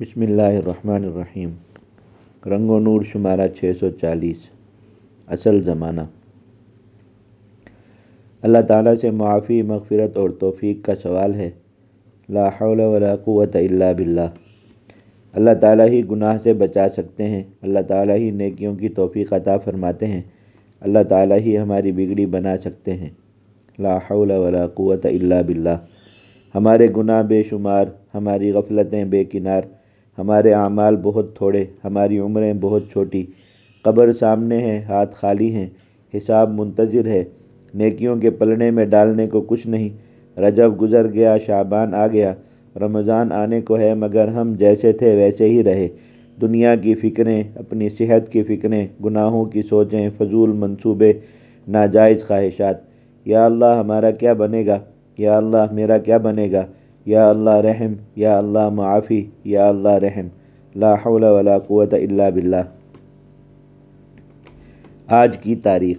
بسم اللہ الرحمن الرحیم۔ رنگ و نور شمارہ چھ سو چالیس۔ اصل زمانہ۔ اللہ تعالیٰ سے معافی، مغفرت اور توفیق کا سوال ہے۔ لا حول ولا قوت الا باللہ۔ اللہ تعالیٰ ہی گناہ سے بچا سکتے ہیں۔ اللہ تعالیٰ ہی نیکیوں کی توفیق عطا فرماتے ہیں۔ اللہ تعالیٰ ہی ہماری بگڑی بنا سکتے ہیں۔ لا حول ولا قوت الا باللہ۔ ہمارے گناہ بے شمار، ہماری غفلتیں بے کنار ہمارے اعمال بہت تھوڑے، ہماری عمریں بہت چھوٹی، قبر سامنے ہے، ہاتھ خالی ہیں، حساب منتظر ہے، نیکیوں کے پلڑے میں ڈالنے کو کچھ نہیں، رجب گزر گیا، شعبان آ گیا، رمضان آنے کو ہے، مگر ہم جیسے تھے ویسے ہی رہے۔ دنیا کی فکریں، اپنی صحت کی فکریں، گناہوں کی سوچیں، فضول منصوبے، ناجائز خواہشات۔ یا اللہ ہمارا کیا بنے گا؟ یا اللہ میرا کیا بنے گا؟ یا اللہ رحم، یا اللہ معافی، یا اللہ رحم۔ لا حول ولا قوت الا باللہ۔ آج کی تاریخ۔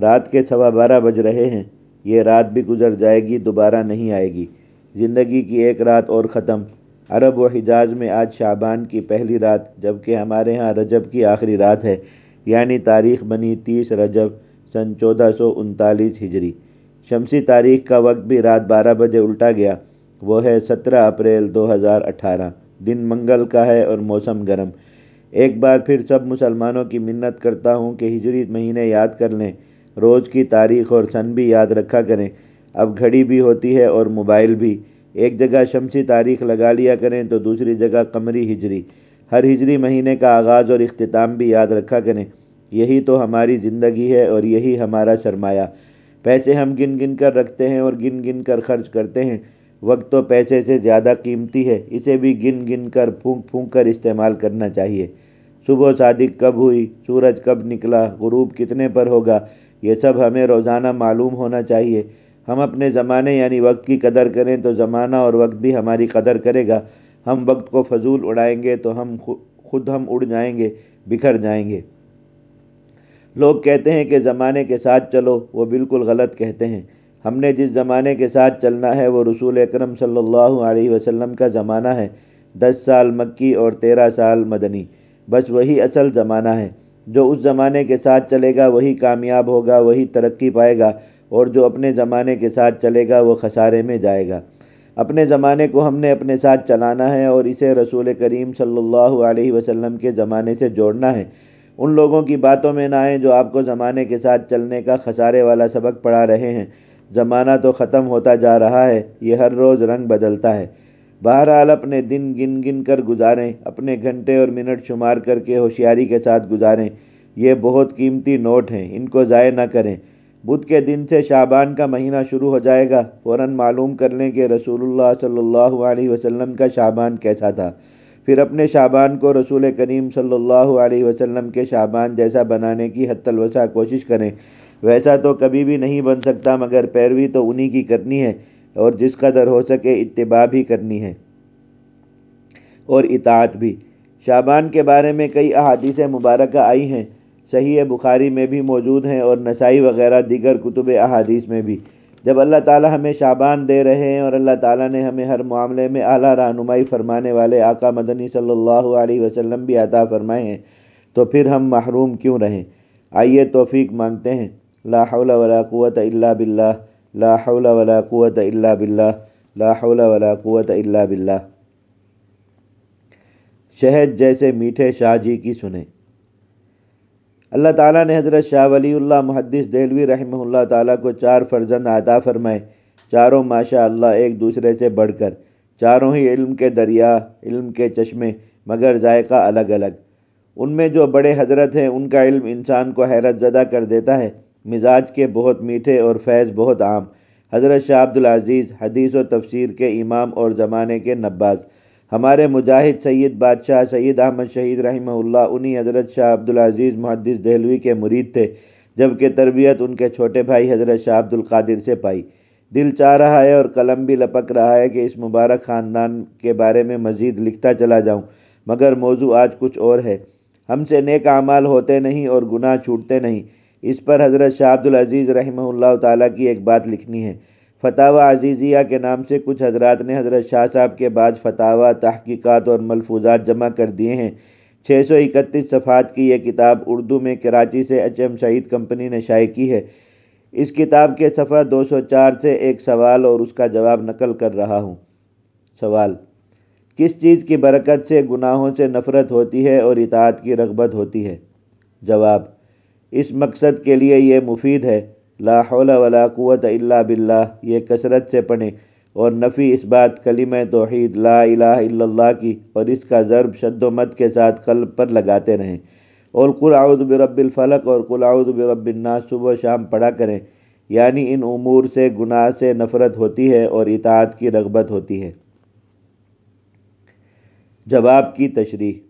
رات کے سوا بارہ بج رہے ہیں۔ یہ رات بھی گزر جائے گی، دوبارہ نہیں آئے گی۔ زندگی کی ایک رات اور ختم۔ عرب و حجاز میں آج شعبان کی پہلی رات، جبکہ ہمارے ہاں رجب کی آخری رات ہے۔ یعنی تاریخ بنی تیس رجب، سن چودہ سو انتالیس ہجری۔ شمسی تاریخ کا وقت بھی رات بارہ بجے الٹا گیا۔ وہ ہے سترہ اپریل دو ہزار اٹھارہ۔ دن منگل کا ہے اور موسم گرم۔ ایک بار پھر سب مسلمانوں کی منت کرتا ہوں کہ ہجری مہینے یاد کر لیں۔ روز کی تاریخ اور سن بھی یاد رکھا کریں۔ اب گھڑی بھی ہوتی ہے اور موبائل بھی۔ ایک جگہ شمسی تاریخ لگا لیا کریں تو دوسری جگہ قمری ہجری۔ ہر ہجری مہینے کا آغاز اور اختتام بھی یاد رکھا کریں۔ یہی تو ہماری زندگی ہے اور یہی ہمارا سرمایہ۔ پیسے ہم گن گن کر رکھتے ہیں اور گن گن کر خرچ کرتے ہیں۔ وقت تو پیسے سے زیادہ قیمتی ہے، اسے بھی گن گن کر پھونک پھونک کر استعمال کرنا چاہیے۔ صبح صادق کب ہوئی، سورج کب نکلا، غروب کتنے پر ہوگا، یہ سب ہمیں روزانہ معلوم ہونا چاہیے۔ ہم اپنے زمانے یعنی وقت کی قدر کریں تو زمانہ اور وقت بھی ہماری قدر کرے گا۔ ہم وقت کو فضول اڑائیں گے تو ہم خود ہم اڑ جائیں گے، بکھر جائیں گے۔ لوگ کہتے ہیں کہ زمانے کے ساتھ چلو، وہ بالکل غلط کہتے ہیں۔ ہم نے جس زمانے کے ساتھ چلنا ہے، وہ رسول اکرم صلی اللہ علیہ وسلم کا زمانہ ہے۔ دس سال مکی اور تیرہ سال مدنی۔ بس وہی اصل زمانہ ہے۔ جو اس زمانے کے ساتھ چلے گا، وہی کامیاب ہوگا، وہی ترقی پائے گا۔ اور جو اپنے زمانے کے ساتھ چلے گا، وہ خسارے میں جائے گا۔ اپنے زمانے کو ہم نے اپنے ساتھ چلانا ہے اور اسے رسول کریم صلی اللہ علیہ وسلم کے زمانے سے جوڑنا ہے۔ ان لوگوں کی باتوں میں نہ آئیں جو آپ کو زمانے کے ساتھ چلنے کا خسارے والا سبق پڑھا رہے ہیں۔ زمانہ تو ختم ہوتا جا رہا ہے، یہ ہر روز رنگ بدلتا ہے۔ بہرحال اپنے دن گن گن کر گزاریں، اپنے گھنٹے اور منٹ شمار کر کے ہوشیاری کے ساتھ گزاریں۔ یہ بہت قیمتی نوٹ ہیں، ان کو ضائع نہ کریں۔ بدھ کے دن سے شعبان کا مہینہ شروع ہو جائے گا، فوراً معلوم کر لیں کہ رسول اللہ صلی اللہ علیہ وسلم کا شعبان کیسا تھا۔ پھر اپنے شعبان کو رسول کریم صلی اللہ علیہ وسلم کے شعبان جیسا بنانے کی حتی الوسع کوشش کریں۔ ویسا تو کبھی بھی نہیں بن سکتا، مگر پیروی تو انہی کی کرنی ہے، اور جس قدر ہو سکے اتباع بھی کرنی ہے۔ اور اطاعت بھی۔ شعبان کے بارے میں کئی احادیث مبارکہ آئی ہیں، صحیح بخاری میں بھی موجود ہیں اور نسائی وغیرہ دیگر کتب احادیث میں بھی۔ جب اللہ تعالیٰ ہمیں شعبان دے رہے ہیں اور اللہ تعالیٰ نے ہمیں ہر معاملے میں اعلیٰ رہنمائی فرمانے والے آقا مدنی صلی اللہ علیہ وسلم بھی عطا فرمائے ہیں، تو پھر ہم محروم کیوں رہیں؟ آئیے توفیق مانگتے ہیں۔ لا حول ولا قوت الا باللہ، لا حول ولا قوت الا باللہ، لا حول ولا قوت الا باللہ۔ شہد جیسے میٹھے شاہ جی کی سنیں۔ اللہ تعالیٰ نے حضرت شاہ ولی اللہ محدث دہلوی رحمہ اللہ تعالیٰ کو چار فرزند عطا فرمائے۔ چاروں ماشاء اللہ ایک دوسرے سے بڑھ کر، چاروں ہی علم کے دریا، علم کے چشمے، مگر ذائقہ الگ الگ۔ ان میں جو بڑے حضرت ہیں، ان کا علم انسان کو حیرت زدہ کر دیتا ہے۔ مزاج کے بہت میٹھے اور فیض بہت عام۔ حضرت شاہ عبدالعزیز حدیث و تفسیر کے امام اور زمانے کے نباز۔ ہمارے مجاہد سید بادشاہ سید احمد شہید رحمہ اللہ، انہی حضرت شاہ عبدالعزیز محدث دہلوی کے مرید تھے، جبکہ تربیت ان کے چھوٹے بھائی حضرت شاہ عبدالقادر سے پائی۔ دل چاہ رہا ہے اور قلم بھی لپک رہا ہے کہ اس مبارک خاندان کے بارے میں مزید لکھتا چلا جاؤں، مگر موضوع آج کچھ اور ہے۔ ہم سے نیک اعمال ہوتے نہیں اور گناہ چھوٹتے نہیں۔ اس پر حضرت شاہ عبدالعزیز رحمہ اللہ تعالیٰ کی ایک بات لکھنی ہے۔ فتح عزیزیہ کے نام سے کچھ حضرات نے حضرت شاہ صاحب کے بعد فتح تحقیقات اور ملفوظات جمع کر دیے ہیں۔ چھ سو اکتیس صفحات کی یہ کتاب اردو میں کراچی سے ایچ ایم شہید کمپنی نے شائع کی ہے۔ اس کتاب کے صفحہ دو سو چار سے ایک سوال اور اس کا جواب نقل کر رہا ہوں۔ سوال، کس چیز کی برکت سے گناہوں سے نفرت ہوتی ہے اور اطاعت کی رغبت ہوتی ہے؟ جواب، اس مقصد کے لیے یہ مفید ہے۔ لا حول ولا قوت الا باللہ، یہ کثرت سے پڑھیں۔ اور نفی اس بات، کلمہ توحید، لا الہ الا اللہ کی، اور اس کا ضرب شد و مد کے ساتھ قلب پر لگاتے رہیں۔ اور قل اعوذ برب الفلق، اور قل اعوذ برب الناس، صبح و شام پڑھا کریں۔ یعنی ان امور سے گناہ سے نفرت ہوتی ہے اور اطاعت کی رغبت ہوتی ہے۔ جواب کی تشریح۔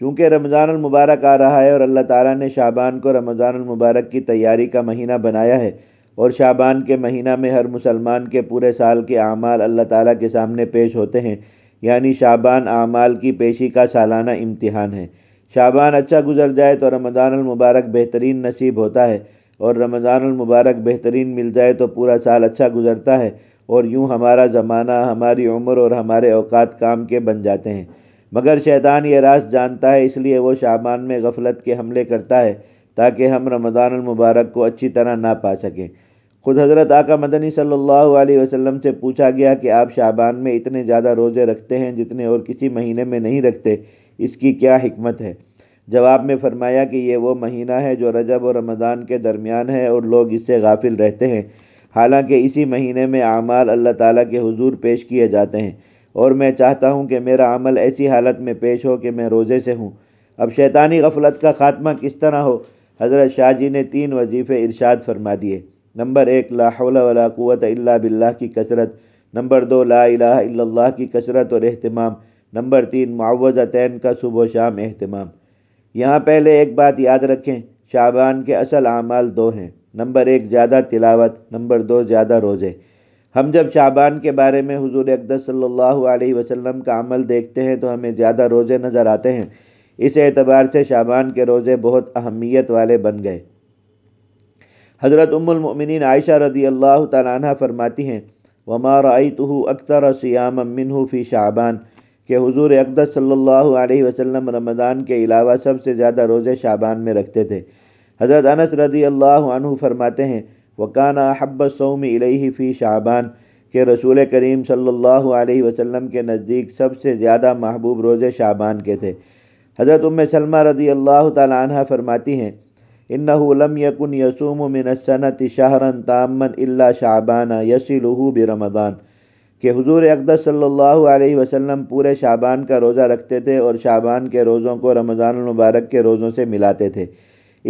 چونکہ رمضان المبارک آ رہا ہے اور اللہ تعالیٰ نے شعبان کو رمضان المبارک کی تیاری کا مہینہ بنایا ہے اور شعبان کے مہینہ میں ہر مسلمان کے پورے سال کے اعمال اللہ تعالیٰ کے سامنے پیش ہوتے ہیں۔ یعنی شعبان اعمال کی پیشی کا سالانہ امتحان ہے۔ شعبان اچھا گزر جائے تو رمضان المبارک بہترین نصیب ہوتا ہے اور رمضان المبارک بہترین مل جائے تو پورا سال اچھا گزرتا ہے اور یوں ہمارا زمانہ، ہماری عمر اور ہمارے اوقات کام کے بن جاتے ہیں۔ مگر شیطان یہ راز جانتا ہے، اس لیے وہ شعبان میں غفلت کے حملے کرتا ہے تاکہ ہم رمضان المبارک کو اچھی طرح نہ پا سکیں۔ خود حضرت آقا مدنی صلی اللہ علیہ وسلم سے پوچھا گیا کہ آپ شعبان میں اتنے زیادہ روزے رکھتے ہیں جتنے اور کسی مہینے میں نہیں رکھتے، اس کی کیا حکمت ہے؟ جواب میں فرمایا کہ یہ وہ مہینہ ہے جو رجب اور رمضان کے درمیان ہے اور لوگ اس سے غافل رہتے ہیں۔ حالانکہ اسی مہینے میں اعمال اللہ تعالیٰ کے حضور پیش کیے جاتے ہیں۔ اور میں چاہتا ہوں کہ میرا عمل ایسی حالت میں پیش ہو کہ میں روزے سے ہوں۔ اب شیطانی غفلت کا خاتمہ کس طرح ہو؟ حضرت شاہ جی نے تین وظیفے ارشاد فرما دیے۔ نمبر ایک، لا حول ولا قوت الا باللہ کی کثرت۔ نمبر دو، لا الہ الا اللہ کی کثرت اور اہتمام۔ نمبر تین معوضتین کا صبح و شام اہتمام۔ یہاں پہلے ایک بات یاد رکھیں، شعبان کے اصل اعمال دو ہیں۔ نمبر ایک، زیادہ تلاوت۔ نمبر دو، زیادہ روزے۔ ہم جب شعبان کے بارے میں حضور اقدس صلی اللہ علیہ وسلم کا عمل دیکھتے ہیں تو ہمیں زیادہ روزے نظر آتے ہیں۔ اس اعتبار سے شعبان کے روزے بہت اہمیت والے بن گئے۔ حضرت ام المؤمنین عائشہ رضی اللہ تعالیٰ عنہ فرماتی ہیں، وما رأيته اکثر سیام منه فی شعبان کہ حضور اقدس صلی اللہ علیہ وسلم رمضان کے علاوہ سب سے زیادہ روزے شعبان میں رکھتے تھے۔ حضرت انس رضی اللہ عنہ فرماتے ہیں وکانہ حب سوم علیہ فی شعبان، کہ رسول کریم صلی اللہ علیہ وسلم کے نزدیک سب سے زیادہ محبوب روزے شعبان کے تھے۔ حضرت ام سلمہ رضی اللہ تعالیٰ عنہ فرماتی ہیں انه لم يكن يصوم من السنة شهرا تاما الا شعبان يصله برمضان. کہ حضور اقدس صلی اللہ علیہ وسلم پورے شعبان کا روزہ رکھتے تھے اور شعبان کے روزوں کو رمضان المبارک کے روزوں سے ملاتے تھے۔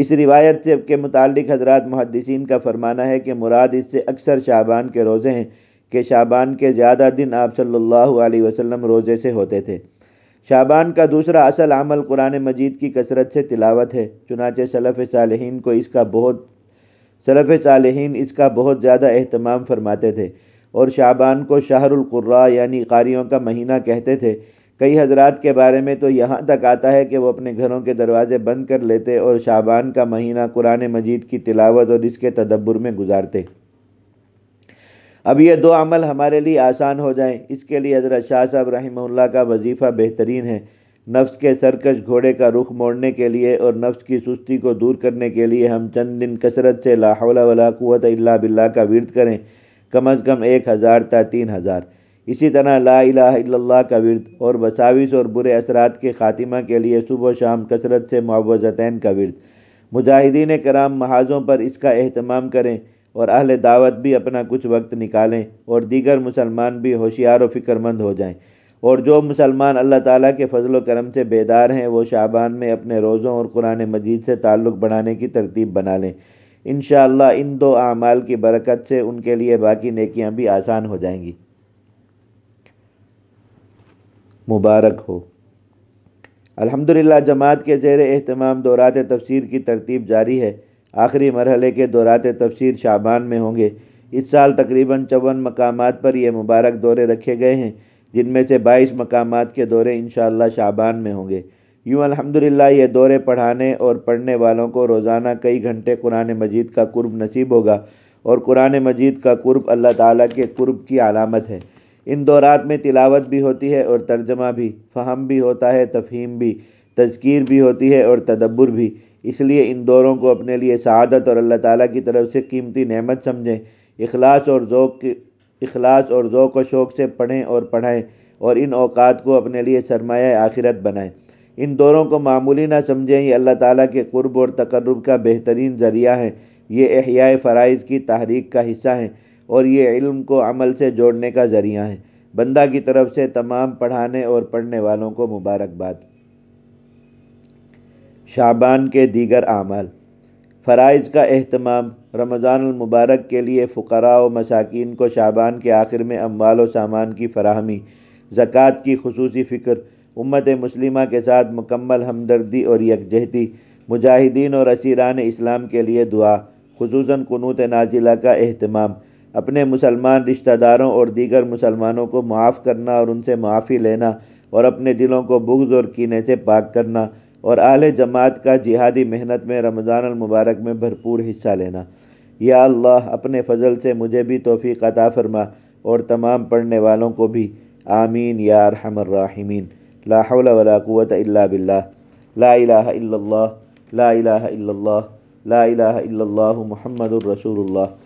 اس روایت سے کے متعلق حضرات محدثین کا فرمانا ہے کہ مراد اس سے اکثر شعبان کے روزے ہیں کہ شعبان کے زیادہ دن آپ صلی اللہ علیہ وسلم روزے سے ہوتے تھے۔ شعبان کا دوسرا اصل عمل قرآن مجید کی کثرت سے تلاوت ہے، چنانچہ صلف صالحین کو اس کا بہت صلف صالحین اس کا بہت زیادہ اہتمام فرماتے تھے اور شعبان کو شہر القراء یعنی قاریوں کا مہینہ کہتے تھے۔ کئی حضرات کے بارے میں تو یہاں تک آتا ہے کہ وہ اپنے گھروں کے دروازے بند کر لیتے اور شعبان کا مہینہ قرآن مجید کی تلاوت اور اس کے تدبر میں گزارتے۔ اب یہ دو عمل ہمارے لیے آسان ہو جائیں۔ اس کے لیے حضرت شاہ صاحب رحمہ اللہ کا وظیفہ بہترین ہے۔ نفس کے سرکش گھوڑے کا رخ موڑنے کے لیے اور نفس کی سستی کو دور کرنے کے لیے ہم چند دن کثرت سے لا حول ولا قوت الا باللہ کا ورد کریں۔ کم از کم ایک ہزار تا تین ہزار۔ اسی طرح لا الہ الا اللہ کا ورد اور وساوس اور برے اثرات کے خاتمہ کے لیے صبح و شام کثرت سے معوضتین کا ورد۔ مجاہدین کرام محاذوں پر اس کا اہتمام کریں اور اہل دعوت بھی اپنا کچھ وقت نکالیں اور دیگر مسلمان بھی ہوشیار و فکر مند ہو جائیں۔ اور جو مسلمان اللہ تعالیٰ کے فضل و کرم سے بیدار ہیں، وہ شعبان میں اپنے روزوں اور قرآن مجید سے تعلق بڑھانے کی ترتیب بنا لیں۔ انشاءاللہ ان دو اعمال کی برکت سے ان کے لیے باقی نیکیاں بھی آسان ہو جائیں گی۔ مبارک ہو۔ الحمدللہ جماعت کے زیر اہتمام دورات تفسیر کی ترتیب جاری ہے۔ آخری مرحلے کے دورات تفسیر شعبان میں ہوں گے۔ اس سال تقریباً چون مقامات پر یہ مبارک دورے رکھے گئے ہیں، جن میں سے بائیس مقامات کے دورے انشاءاللہ شعبان میں ہوں گے۔ یوں الحمدللہ یہ دورے پڑھانے اور پڑھنے والوں کو روزانہ کئی گھنٹے قرآن مجید کا قرب نصیب ہوگا اور قرآن مجید کا قرب اللہ تعالیٰ کے قرب کی علامت ہے۔ ان دورات میں تلاوت بھی ہوتی ہے اور ترجمہ بھی، فہم بھی ہوتا ہے، تفہیم بھی، تذکیر بھی ہوتی ہے اور تدبر بھی۔ اس لیے ان دوروں کو اپنے لیے سعادت اور اللہ تعالیٰ کی طرف سے قیمتی نعمت سمجھیں۔ اخلاص اور ذوق کی اخلاص اور ذوق و شوق سے پڑھیں اور پڑھائیں اور ان اوقات کو اپنے لیے سرمایہ آخرت بنائیں۔ ان دوروں کو معمولی نہ سمجھیں، یہ اللہ تعالیٰ کے قرب اور تقرب کا بہترین ذریعہ ہیں۔ یہ احیاء فرائض کی تحریک کا حصہ ہیں۔ اور یہ علم کو عمل سے جوڑنے کا ذریعہ ہیں بندہ کی طرف سے تمام پڑھانے اور پڑھنے والوں کو مبارکباد۔ شعبان کے دیگر اعمال۔ فرائض کا اہتمام۔ رمضان المبارک کے لیے فقراء و مساکین کو شعبان کے آخر میں اموال و سامان کی فراہمی۔ زکوٰۃ کی خصوصی فکر۔ امت مسلمہ کے ساتھ مکمل ہمدردی اور یکجہتی۔ مجاہدین اور اسیران اسلام کے لیے دعا۔ خصوصاً قنوت نازلہ کا اہتمام۔ اپنے مسلمان رشتہ داروں اور دیگر مسلمانوں کو معاف کرنا اور ان سے معافی لینا اور اپنے دلوں کو بغض اور کینے سے پاک کرنا اور اہل جماعت کا جہادی محنت میں رمضان المبارک میں بھرپور حصہ لینا۔ یا اللہ، اپنے فضل سے مجھے بھی توفیق عطا فرما اور تمام پڑھنے والوں کو بھی۔ آمین یا ارحم الراحمین۔ لا حول ولا قوت الا باللہ۔ لا الہ الا اللہ۔ لا الہ الا اللہ۔ لا الہ الا اللہ محمد الرسول اللہ۔